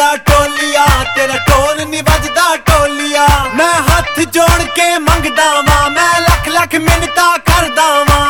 ਵੱਜਦਾ ਟੋਲੀਆ, ਤੇਰਾ ਟੋਲ ਨਹੀਂ ਵੱਜਦਾ ਟੋਲੀਆ। ਮੈਂ ਹੱਥ ਜੋੜ ਕੇ ਮੰਗਦਾ ਵਾਂ, ਮੈਂ ਲੱਖ ਲੱਖ ਮਿੰਨਤਾਂ ਕਰਦਾ ਵਾਂ।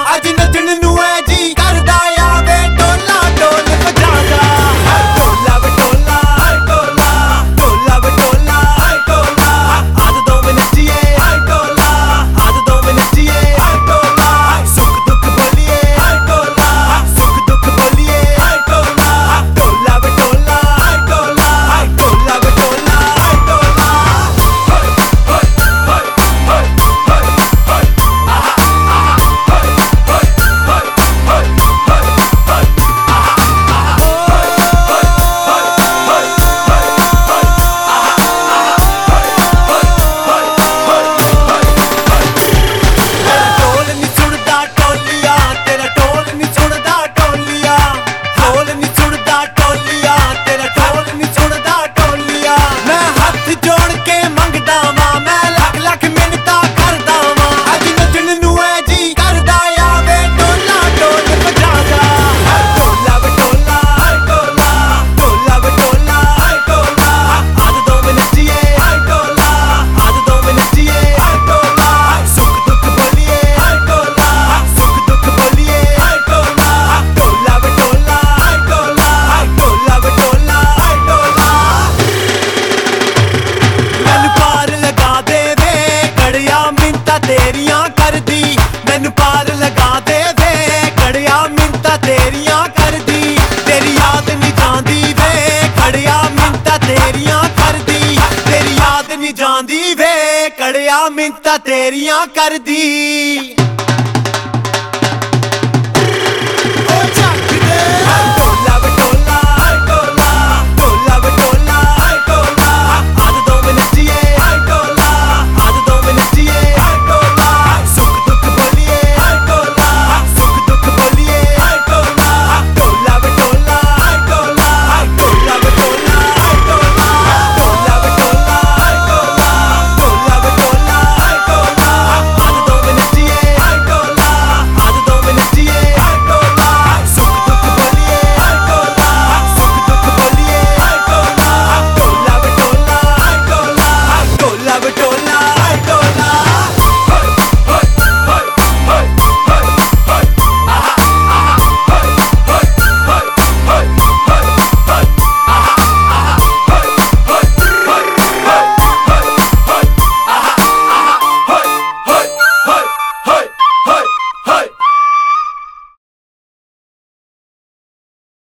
ਮਿੰਤਾ ਤੇਰੀਆਂ ਕਰਦੀ।